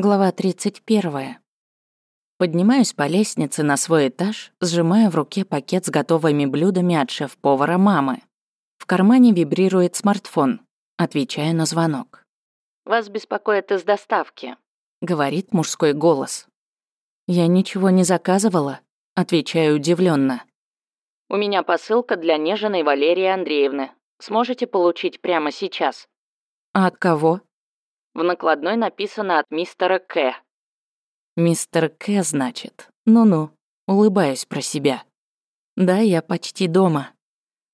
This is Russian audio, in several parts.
Глава 31. Поднимаюсь по лестнице на свой этаж, сжимая в руке пакет с готовыми блюдами от шеф-повара мамы. В кармане вибрирует смартфон. Отвечаю на звонок. «Вас беспокоит из доставки», — говорит мужской голос. «Я ничего не заказывала», — отвечаю удивленно. «У меня посылка для неженной Валерии Андреевны. Сможете получить прямо сейчас?» «А от кого?» В накладной написано от мистера К. Мистер К, значит. Ну-ну, улыбаюсь про себя. Да, я почти дома.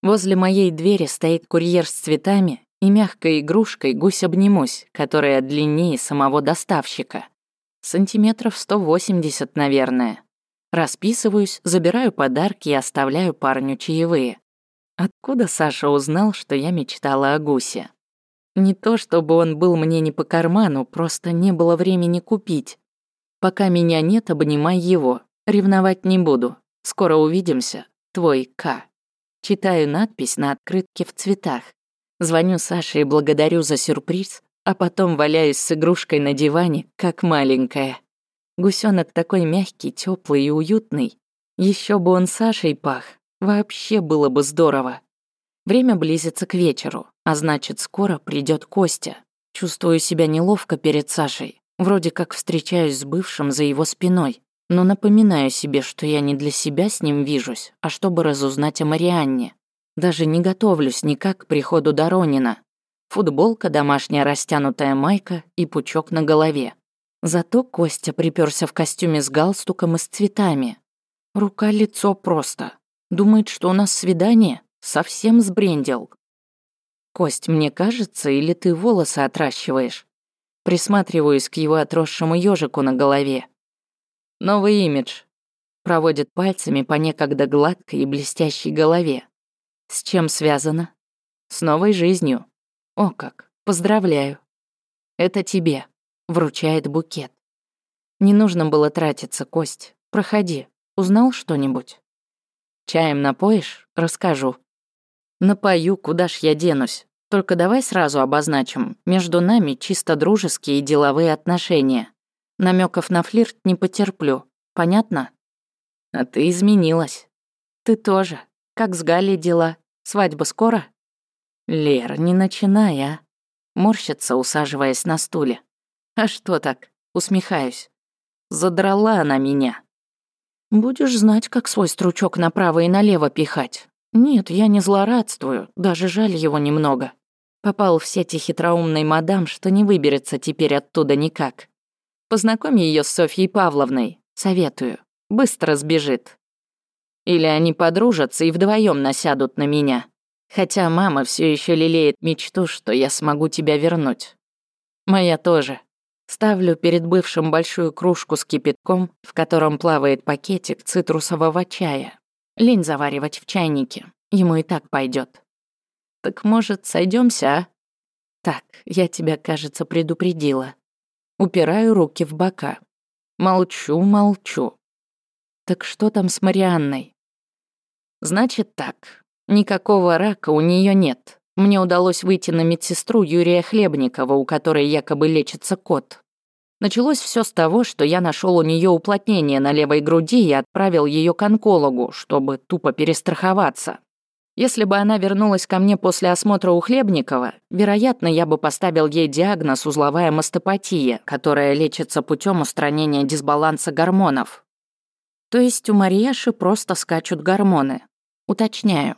Возле моей двери стоит курьер с цветами и мягкой игрушкой гусь-обнимусь, которая длиннее самого доставщика. Сантиметров 180, наверное. Расписываюсь, забираю подарки и оставляю парню чаевые. Откуда Саша узнал, что я мечтала о гусе? Не то чтобы он был мне не по карману, просто не было времени купить. Пока меня нет, обнимай его. Ревновать не буду. Скоро увидимся. Твой К. Читаю надпись на открытке в цветах. Звоню Саше и благодарю за сюрприз, а потом валяюсь с игрушкой на диване, как маленькая. Гусенок такой мягкий, теплый и уютный. Еще бы он Сашей пах. Вообще было бы здорово. Время близится к вечеру, а значит, скоро придет Костя. Чувствую себя неловко перед Сашей. Вроде как встречаюсь с бывшим за его спиной, но напоминаю себе, что я не для себя с ним вижусь, а чтобы разузнать о Марианне. Даже не готовлюсь никак к приходу Доронина. Футболка, домашняя растянутая майка и пучок на голове. Зато Костя приперся в костюме с галстуком и с цветами. Рука-лицо просто. Думает, что у нас свидание? Совсем сбрендил. Кость, мне кажется, или ты волосы отращиваешь? Присматриваюсь к его отросшему ежику на голове. Новый имидж. Проводит пальцами по некогда гладкой и блестящей голове. С чем связано? С новой жизнью. О как, поздравляю. Это тебе. Вручает букет. Не нужно было тратиться, Кость. Проходи. Узнал что-нибудь? Чаем напоишь? Расскажу. Напою, куда ж я денусь. Только давай сразу обозначим, между нами чисто дружеские и деловые отношения. Намеков на флирт не потерплю. Понятно? А ты изменилась. Ты тоже. Как с Галей дела? Свадьба скоро? Лер, не начинай, а. Морщится, усаживаясь на стуле. А что так? Усмехаюсь. Задрала она меня. Будешь знать, как свой стручок направо и налево пихать. Нет, я не злорадствую, даже жаль его немного. Попал в сети хитроумной мадам, что не выберется теперь оттуда никак. Познакомь ее с Софьей Павловной, советую. Быстро сбежит. Или они подружатся и вдвоем насядут на меня. Хотя мама все еще лелеет мечту, что я смогу тебя вернуть. Моя тоже. Ставлю перед бывшим большую кружку с кипятком, в котором плавает пакетик цитрусового чая. Лень заваривать в чайнике. Ему и так пойдет. Так может, сойдемся, а? Так, я тебя, кажется, предупредила. Упираю руки в бока. Молчу, молчу. Так что там с Марианной? Значит так. Никакого рака у нее нет. Мне удалось выйти на медсестру Юрия Хлебникова, у которой якобы лечится кот. Началось все с того, что я нашел у нее уплотнение на левой груди и отправил ее к онкологу, чтобы тупо перестраховаться. Если бы она вернулась ко мне после осмотра у Хлебникова, вероятно, я бы поставил ей диагноз узловая мастопатия, которая лечится путем устранения дисбаланса гормонов. То есть у Мариаши просто скачут гормоны. Уточняю.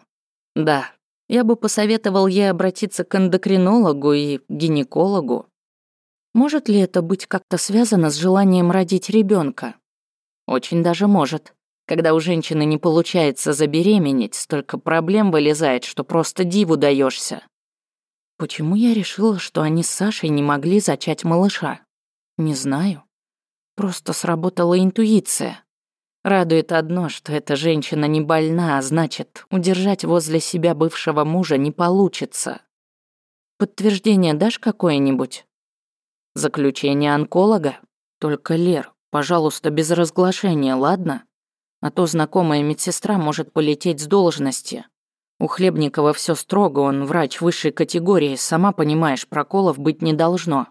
Да, я бы посоветовал ей обратиться к эндокринологу и гинекологу. Может ли это быть как-то связано с желанием родить ребенка? Очень даже может. Когда у женщины не получается забеременеть, столько проблем вылезает, что просто диву даешься. Почему я решила, что они с Сашей не могли зачать малыша? Не знаю. Просто сработала интуиция. Радует одно, что эта женщина не больна, а значит, удержать возле себя бывшего мужа не получится. Подтверждение дашь какое-нибудь? Заключение онколога? Только, Лер, пожалуйста, без разглашения, ладно? А то знакомая медсестра может полететь с должности. У Хлебникова все строго, он врач высшей категории, сама понимаешь, проколов быть не должно.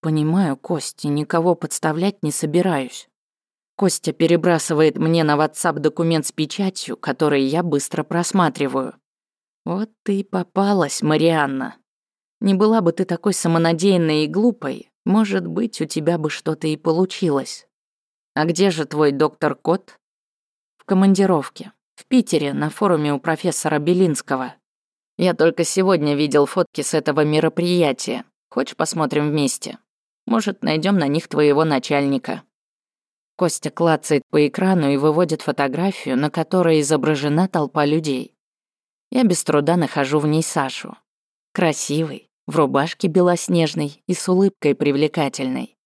Понимаю, Костя, никого подставлять не собираюсь. Костя перебрасывает мне на WhatsApp документ с печатью, который я быстро просматриваю. Вот ты и попалась, Марианна. Не была бы ты такой самонадеянной и глупой, может быть, у тебя бы что-то и получилось. А где же твой доктор Кот? В командировке. В Питере, на форуме у профессора Белинского. Я только сегодня видел фотки с этого мероприятия. Хочешь, посмотрим вместе? Может, найдем на них твоего начальника. Костя клацает по экрану и выводит фотографию, на которой изображена толпа людей. Я без труда нахожу в ней Сашу. Красивый, в рубашке белоснежной и с улыбкой привлекательной.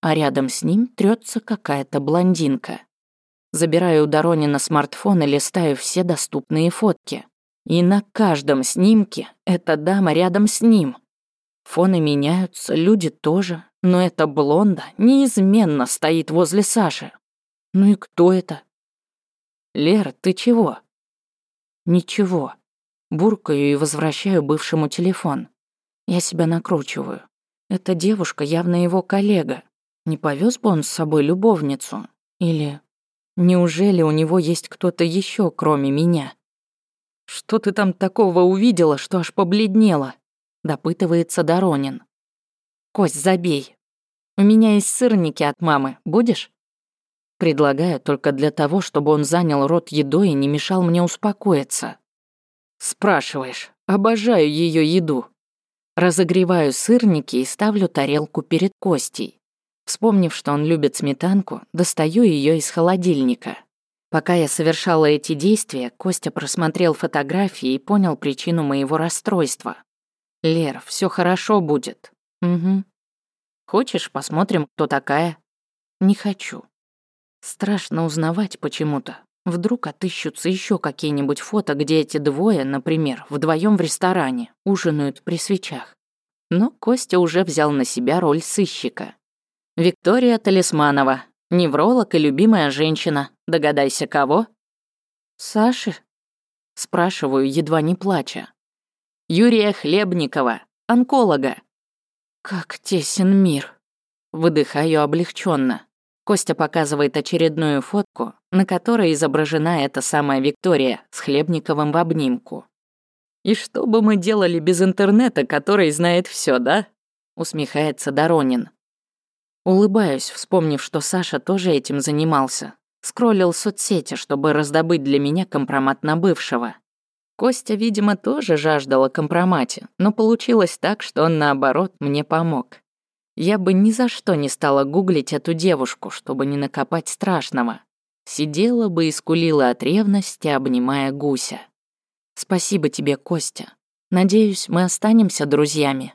А рядом с ним трется какая-то блондинка. Забираю у Доронина смартфон и листаю все доступные фотки. И на каждом снимке эта дама рядом с ним. Фоны меняются, люди тоже, но эта блонда неизменно стоит возле Саши. Ну и кто это? Лера, ты чего? Ничего. Буркаю и возвращаю бывшему телефон. Я себя накручиваю. Эта девушка явно его коллега. Не повез бы он с собой любовницу? Или неужели у него есть кто-то еще, кроме меня? Что ты там такого увидела, что аж побледнела? Допытывается Доронин. Кость, забей. У меня есть сырники от мамы. Будешь? Предлагаю только для того, чтобы он занял рот едой и не мешал мне успокоиться. Спрашиваешь. Обожаю ее еду. Разогреваю сырники и ставлю тарелку перед Костей. Вспомнив, что он любит сметанку, достаю ее из холодильника. Пока я совершала эти действия, Костя просмотрел фотографии и понял причину моего расстройства. «Лер, все хорошо будет». «Угу». «Хочешь, посмотрим, кто такая?» «Не хочу». Страшно узнавать почему-то. Вдруг отыщутся еще какие-нибудь фото, где эти двое, например, вдвоем в ресторане, ужинают при свечах. Но Костя уже взял на себя роль сыщика. Виктория Талисманова, невролог и любимая женщина. Догадайся, кого? Саши? Спрашиваю, едва не плача. Юрия Хлебникова, онколога. Как тесен мир. Выдыхаю облегченно. Костя показывает очередную фотку, на которой изображена эта самая Виктория с Хлебниковым в обнимку. «И что бы мы делали без интернета, который знает все, да?» усмехается Доронин. Улыбаюсь, вспомнив, что Саша тоже этим занимался. Скроллил соцсети, чтобы раздобыть для меня компромат на бывшего. Костя, видимо, тоже жаждал о компромате, но получилось так, что он, наоборот, мне помог. Я бы ни за что не стала гуглить эту девушку, чтобы не накопать страшного. Сидела бы и скулила от ревности, обнимая гуся. Спасибо тебе, Костя. Надеюсь, мы останемся друзьями.